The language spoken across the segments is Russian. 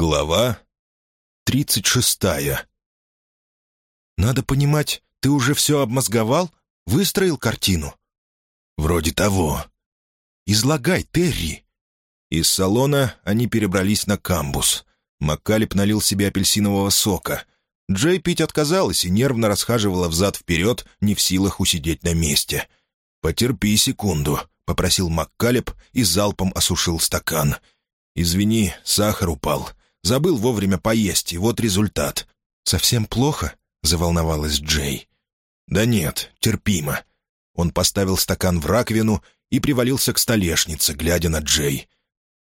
Глава тридцать шестая. «Надо понимать, ты уже все обмозговал? Выстроил картину?» «Вроде того». «Излагай, Терри». Из салона они перебрались на камбус. Маккалеб налил себе апельсинового сока. Джей пить отказалась и нервно расхаживала взад-вперед, не в силах усидеть на месте. «Потерпи секунду», — попросил Маккалеб и залпом осушил стакан. «Извини, сахар упал. Забыл вовремя поесть, и вот результат». «Совсем плохо?» — заволновалась Джей. «Да нет, терпимо». Он поставил стакан в раковину и привалился к столешнице, глядя на Джей.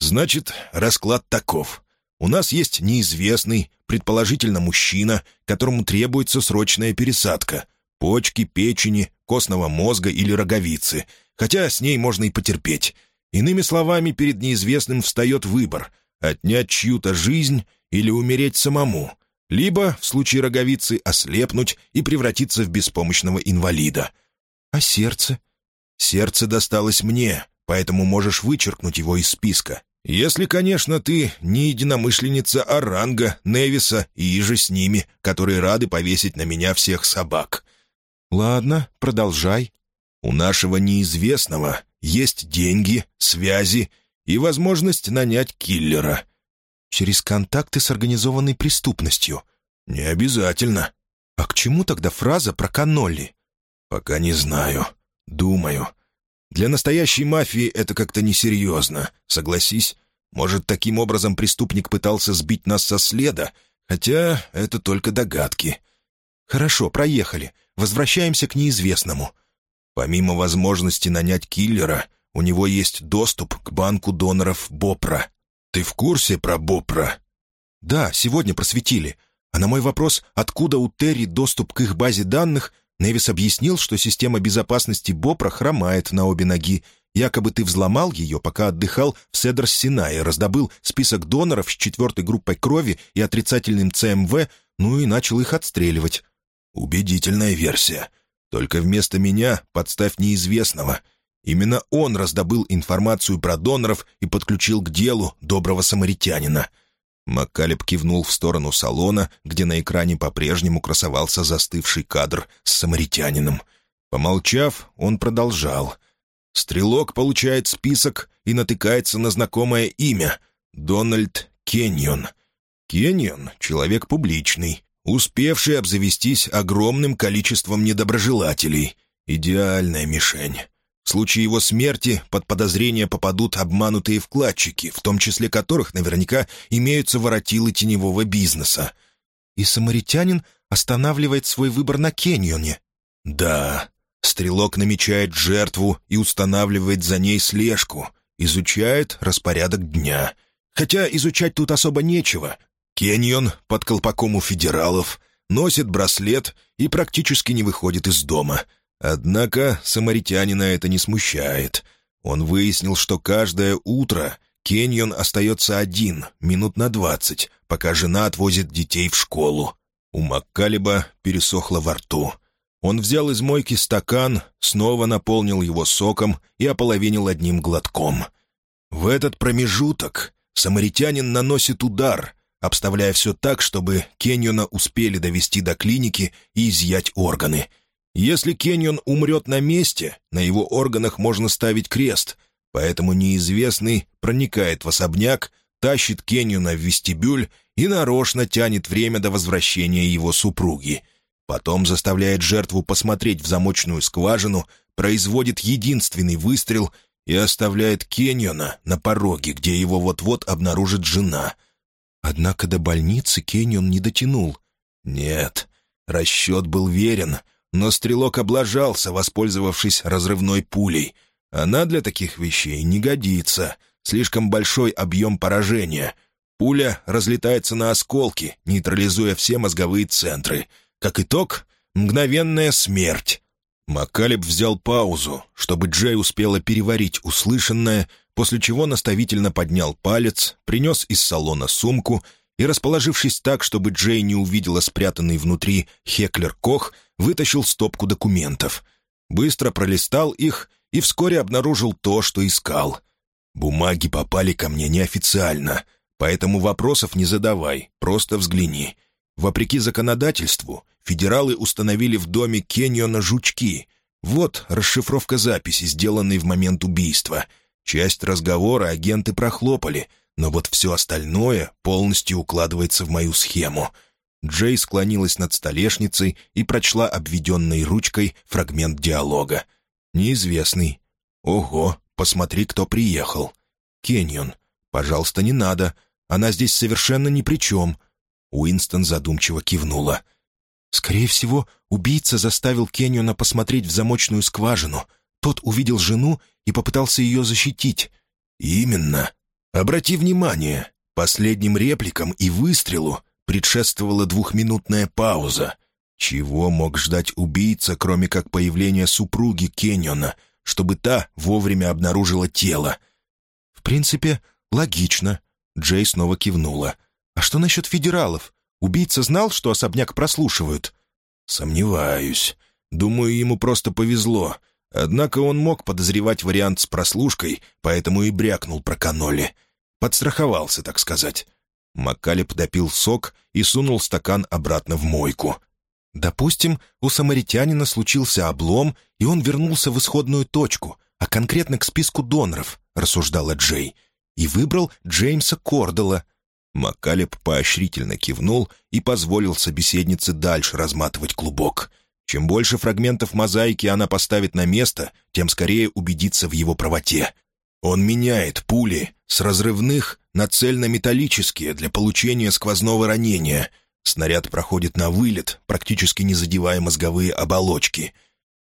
«Значит, расклад таков. У нас есть неизвестный, предположительно мужчина, которому требуется срочная пересадка. Почки, печени, костного мозга или роговицы. Хотя с ней можно и потерпеть. Иными словами, перед неизвестным встает выбор — отнять чью-то жизнь или умереть самому, либо, в случае роговицы, ослепнуть и превратиться в беспомощного инвалида. А сердце? Сердце досталось мне, поэтому можешь вычеркнуть его из списка. Если, конечно, ты не единомышленница Оранга, Невиса и иже с ними, которые рады повесить на меня всех собак. Ладно, продолжай. У нашего неизвестного есть деньги, связи и возможность нанять киллера. Через контакты с организованной преступностью. Не обязательно. А к чему тогда фраза про канолли? Пока не знаю. Думаю. Для настоящей мафии это как-то несерьезно, согласись. Может, таким образом преступник пытался сбить нас со следа, хотя это только догадки. Хорошо, проехали. Возвращаемся к неизвестному. Помимо возможности нанять киллера, у него есть доступ к банку доноров Бопра. Ты в курсе про Бопра? Да, сегодня просветили. А на мой вопрос, откуда у Терри доступ к их базе данных, Невис объяснил, что система безопасности Бопра хромает на обе ноги. Якобы ты взломал ее, пока отдыхал в Седр-Синае, раздобыл список доноров с четвертой группой крови и отрицательным ЦМВ, ну и начал их отстреливать. Убедительная версия. Только вместо меня подставь неизвестного. Именно он раздобыл информацию про доноров и подключил к делу доброго самаритянина. Маккалеб кивнул в сторону салона, где на экране по-прежнему красовался застывший кадр с самаритянином. Помолчав, он продолжал. Стрелок получает список и натыкается на знакомое имя — Дональд Кеньон. Кеньон — человек публичный, успевший обзавестись огромным количеством недоброжелателей. Идеальная мишень. В случае его смерти под подозрение попадут обманутые вкладчики, в том числе которых наверняка имеются воротилы теневого бизнеса. И самаритянин останавливает свой выбор на Кеньоне. Да, стрелок намечает жертву и устанавливает за ней слежку, изучает распорядок дня. Хотя изучать тут особо нечего. Кеньон под колпаком у федералов, носит браслет и практически не выходит из дома. Однако самаритянина это не смущает. Он выяснил, что каждое утро Кеньон остается один, минут на двадцать, пока жена отвозит детей в школу. У Маккалеба пересохло во рту. Он взял из мойки стакан, снова наполнил его соком и ополовинил одним глотком. В этот промежуток самаритянин наносит удар, обставляя все так, чтобы Кеньона успели довести до клиники и изъять органы. Если Кеньон умрет на месте, на его органах можно ставить крест, поэтому неизвестный проникает в особняк, тащит Кеньона в вестибюль и нарочно тянет время до возвращения его супруги. Потом заставляет жертву посмотреть в замочную скважину, производит единственный выстрел и оставляет Кеньона на пороге, где его вот-вот обнаружит жена — Однако до больницы Кеннион не дотянул. Нет, расчет был верен, но стрелок облажался, воспользовавшись разрывной пулей. Она для таких вещей не годится. Слишком большой объем поражения. Пуля разлетается на осколки, нейтрализуя все мозговые центры. Как итог, мгновенная смерть. Макалеб взял паузу, чтобы Джей успела переварить услышанное, после чего наставительно поднял палец, принес из салона сумку и, расположившись так, чтобы Джей не увидела спрятанный внутри Хеклер-Кох, вытащил стопку документов. Быстро пролистал их и вскоре обнаружил то, что искал. Бумаги попали ко мне неофициально. Поэтому вопросов не задавай, просто взгляни. Вопреки законодательству, федералы установили в доме Кеньона жучки. Вот расшифровка записи, сделанной в момент убийства. Часть разговора агенты прохлопали, но вот все остальное полностью укладывается в мою схему. Джей склонилась над столешницей и прочла обведенной ручкой фрагмент диалога. «Неизвестный. Ого, посмотри, кто приехал. Кеньон. Пожалуйста, не надо. Она здесь совершенно ни при чем». Уинстон задумчиво кивнула. «Скорее всего, убийца заставил Кеньона посмотреть в замочную скважину. Тот увидел жену и попытался ее защитить». «Именно. Обрати внимание, последним репликам и выстрелу предшествовала двухминутная пауза. Чего мог ждать убийца, кроме как появления супруги Кеньона, чтобы та вовремя обнаружила тело?» «В принципе, логично», Джей снова кивнула. «А что насчет федералов? Убийца знал, что особняк прослушивают?» «Сомневаюсь. Думаю, ему просто повезло. Однако он мог подозревать вариант с прослушкой, поэтому и брякнул про каноли. Подстраховался, так сказать». Маккалеб допил сок и сунул стакан обратно в мойку. «Допустим, у самаритянина случился облом, и он вернулся в исходную точку, а конкретно к списку доноров», — рассуждала Джей и выбрал Джеймса Кордела. Маккалеб поощрительно кивнул и позволил собеседнице дальше разматывать клубок. Чем больше фрагментов мозаики она поставит на место, тем скорее убедится в его правоте. Он меняет пули с разрывных на цельно-металлические для получения сквозного ранения. Снаряд проходит на вылет, практически не задевая мозговые оболочки.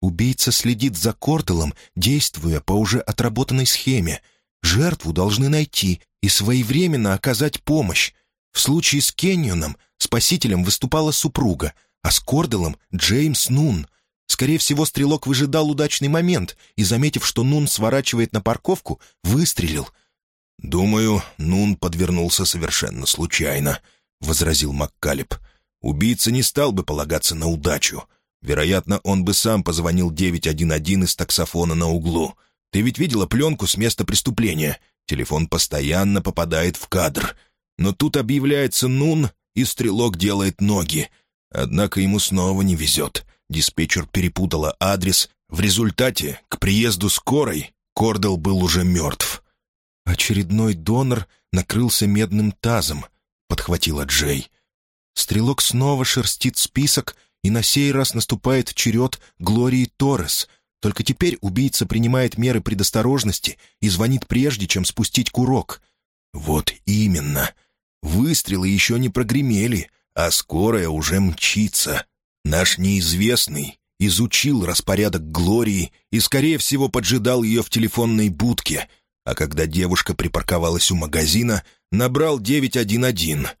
Убийца следит за Корделом, действуя по уже отработанной схеме — Жертву должны найти и своевременно оказать помощь. В случае с Кеньоном спасителем выступала супруга, а с Корделом — Джеймс Нун. Скорее всего, стрелок выжидал удачный момент и, заметив, что Нун сворачивает на парковку, выстрелил. «Думаю, Нун подвернулся совершенно случайно», — возразил Маккалеб. «Убийца не стал бы полагаться на удачу. Вероятно, он бы сам позвонил 911 из таксофона на углу. Ты ведь видела пленку с места преступления? Телефон постоянно попадает в кадр. Но тут объявляется Нун, и стрелок делает ноги. Однако ему снова не везет. Диспетчер перепутала адрес. В результате, к приезду скорой, Кордел был уже мертв. «Очередной донор накрылся медным тазом», — подхватила Джей. Стрелок снова шерстит список, и на сей раз наступает черед Глории Торрес — только теперь убийца принимает меры предосторожности и звонит прежде, чем спустить курок. Вот именно. Выстрелы еще не прогремели, а скорая уже мчится. Наш неизвестный изучил распорядок Глории и, скорее всего, поджидал ее в телефонной будке, а когда девушка припарковалась у магазина, набрал 911.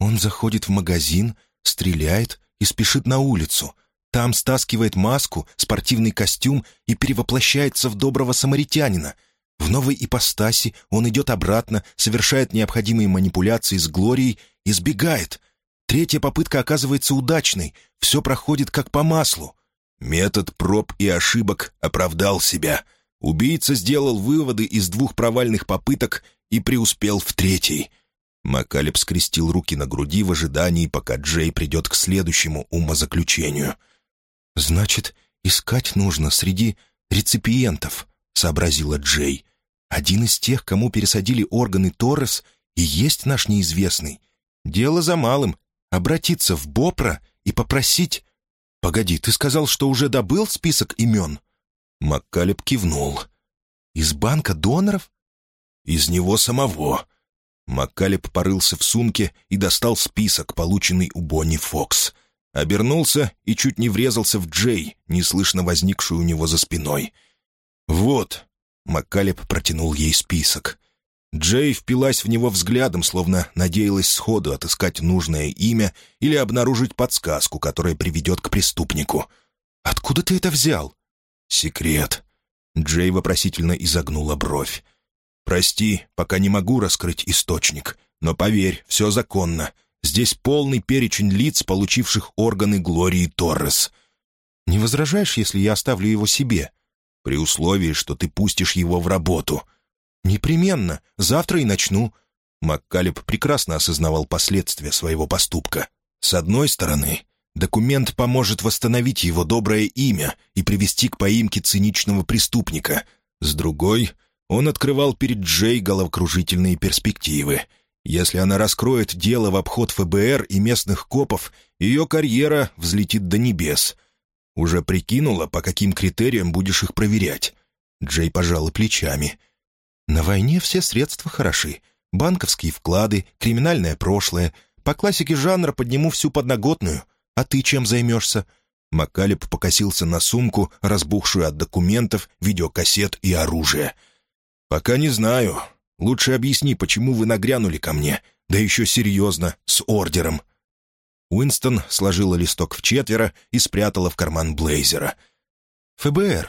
Он заходит в магазин, стреляет и спешит на улицу — там стаскивает маску, спортивный костюм и перевоплощается в доброго самаритянина. В новой ипостаси он идет обратно, совершает необходимые манипуляции с Глорией и сбегает. Третья попытка оказывается удачной, все проходит как по маслу. Метод проб и ошибок оправдал себя. Убийца сделал выводы из двух провальных попыток и преуспел в третьей. Макалеб скрестил руки на груди в ожидании, пока Джей придет к следующему умозаключению — «Значит, искать нужно среди реципиентов», — сообразила Джей. «Один из тех, кому пересадили органы Торрес, и есть наш неизвестный. Дело за малым — обратиться в Бопра и попросить...» «Погоди, ты сказал, что уже добыл список имен?» Маккалеб кивнул. «Из банка доноров?» «Из него самого». Маккалеб порылся в сумке и достал список, полученный у Бонни Фокс — Обернулся и чуть не врезался в Джей, неслышно возникшую у него за спиной. «Вот», — Маккалеб протянул ей список. Джей впилась в него взглядом, словно надеялась сходу отыскать нужное имя или обнаружить подсказку, которая приведет к преступнику. «Откуда ты это взял?» «Секрет». Джей вопросительно изогнула бровь. «Прости, пока не могу раскрыть источник, но поверь, все законно. Здесь полный перечень лиц, получивших органы Глории Торрес. Не возражаешь, если я оставлю его себе? При условии, что ты пустишь его в работу. Непременно. Завтра и начну. Маккалеб прекрасно осознавал последствия своего поступка. С одной стороны, документ поможет восстановить его доброе имя и привести к поимке циничного преступника. С другой, он открывал перед Джей головокружительные перспективы. Если она раскроет дело в обход ФБР и местных копов, ее карьера взлетит до небес. Уже прикинула, по каким критериям будешь их проверять. Джей пожала плечами. «На войне все средства хороши. Банковские вклады, криминальное прошлое. По классике жанра подниму всю подноготную. А ты чем займешься?» Макалеб покосился на сумку, разбухшую от документов, видеокассет и оружия. «Пока не знаю. Лучше объясни, почему вы нагрянули ко мне, да еще серьезно, с ордером». Уинстон сложила листок в четверо и спрятала в карман блейзера. «ФБР.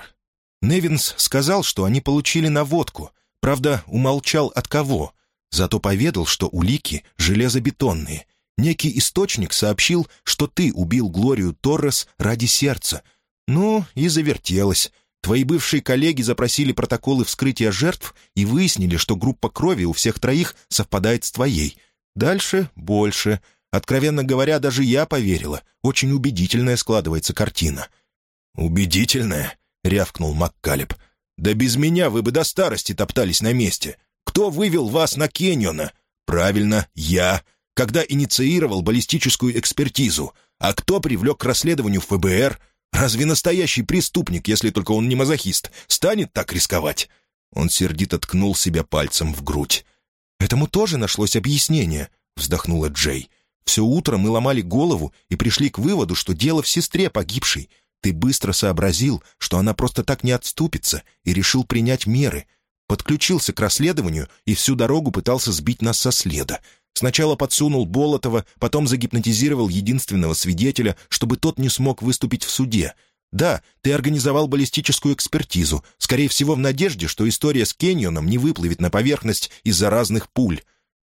Невинс сказал, что они получили наводку. Правда, умолчал от кого. Зато поведал, что улики железобетонные. Некий источник сообщил, что ты убил Глорию Торрес ради сердца. Ну, и завертелось. Твои бывшие коллеги запросили протоколы вскрытия жертв и выяснили, что группа крови у всех троих совпадает с твоей. Дальше больше. Откровенно говоря, даже я поверила. Очень убедительная складывается картина. «Убедительная?» — рявкнул Маккалеб. «Да без меня вы бы до старости топтались на месте. Кто вывел вас на Кеньона? Правильно, я, когда инициировал баллистическую экспертизу. А кто привлек к расследованию ФБР? Разве настоящий преступник, если только он не мазохист, станет так рисковать?» Он сердито ткнул себя пальцем в грудь. «Этому тоже нашлось объяснение», — вздохнула Джей. «Все утро мы ломали голову и пришли к выводу, что дело в сестре погибшей. Ты быстро сообразил, что она просто так не отступится, и решил принять меры подключился к расследованию и всю дорогу пытался сбить нас со следа. Сначала подсунул Болотова, потом загипнотизировал единственного свидетеля, чтобы тот не смог выступить в суде. Да, ты организовал баллистическую экспертизу, скорее всего, в надежде, что история с Кеньоном не выплывет на поверхность из-за разных пуль.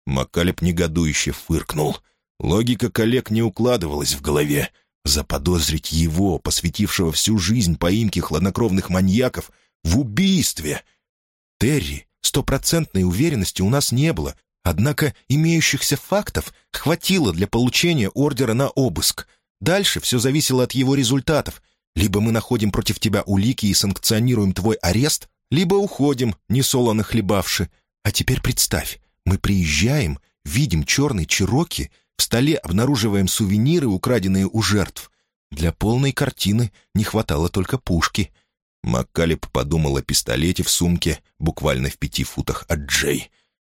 Макалеб негодующе фыркнул. Логика коллег не укладывалась в голове. Заподозрить его, посвятившего всю жизнь поимке хладнокровных маньяков, в убийстве — Терри, стопроцентной уверенности у нас не было, однако имеющихся фактов хватило для получения ордера на обыск. Дальше все зависело от его результатов. Либо мы находим против тебя улики и санкционируем твой арест, либо уходим, несолоно хлебавши. А теперь представь, мы приезжаем, видим черный чероки, в столе обнаруживаем сувениры, украденные у жертв. Для полной картины не хватало только пушки — Маккалеб подумал о пистолете в сумке, буквально в пяти футах от Джей.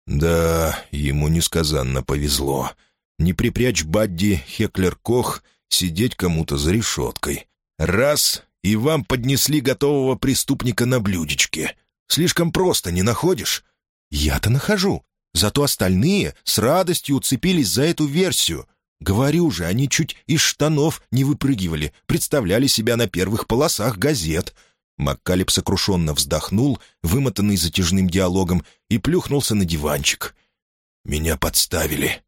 Да, ему несказанно повезло. Не припрячь Бадди Хеклер-Кох сидеть кому-то за решеткой. Раз — и вам поднесли готового преступника на блюдечке. Слишком просто, не находишь? Я-то нахожу. Зато остальные с радостью уцепились за эту версию. Говорю же, они чуть из штанов не выпрыгивали, представляли себя на первых полосах газет — Маккалеб сокрушенно вздохнул, вымотанный затяжным диалогом, и плюхнулся на диванчик. «Меня подставили».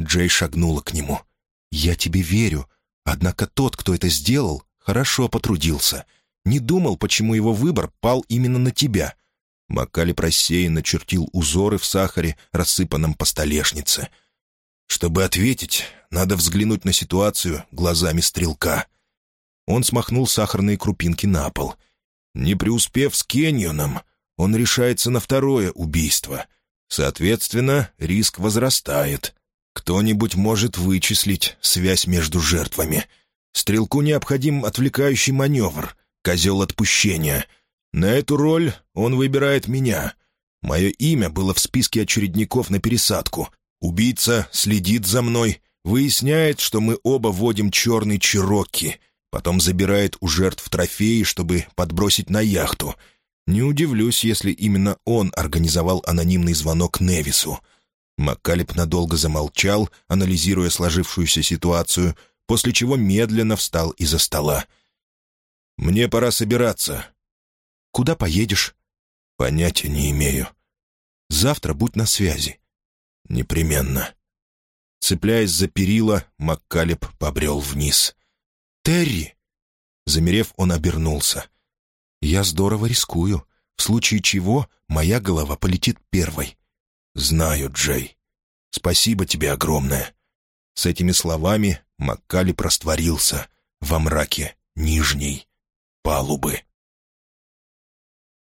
Джей шагнула к нему. «Я тебе верю. Однако тот, кто это сделал, хорошо потрудился. Не думал, почему его выбор пал именно на тебя». Маккалеб рассеянно чертил узоры в сахаре, рассыпанном по столешнице. «Чтобы ответить, надо взглянуть на ситуацию глазами стрелка». Он смахнул сахарные крупинки на пол — не преуспев с Кеньоном, он решается на второе убийство. Соответственно, риск возрастает. Кто-нибудь может вычислить связь между жертвами. Стрелку необходим отвлекающий маневр, козел отпущения. На эту роль он выбирает меня. Мое имя было в списке очередников на пересадку. Убийца следит за мной, выясняет, что мы оба водим черный черокки — Потом забирает у жертв трофеи, чтобы подбросить на яхту. Не удивлюсь, если именно он организовал анонимный звонок Невису. Маккалеб надолго замолчал, анализируя сложившуюся ситуацию, после чего медленно встал из-за стола. «Мне пора собираться». «Куда поедешь?» «Понятия не имею». «Завтра будь на связи». «Непременно». Цепляясь за перила, Маккалеб побрел вниз. «Терри!» Замерев, он обернулся. «Я здорово рискую, в случае чего моя голова полетит первой». «Знаю, Джей. Спасибо тебе огромное». С этими словами Маккали растворился во мраке нижней палубы.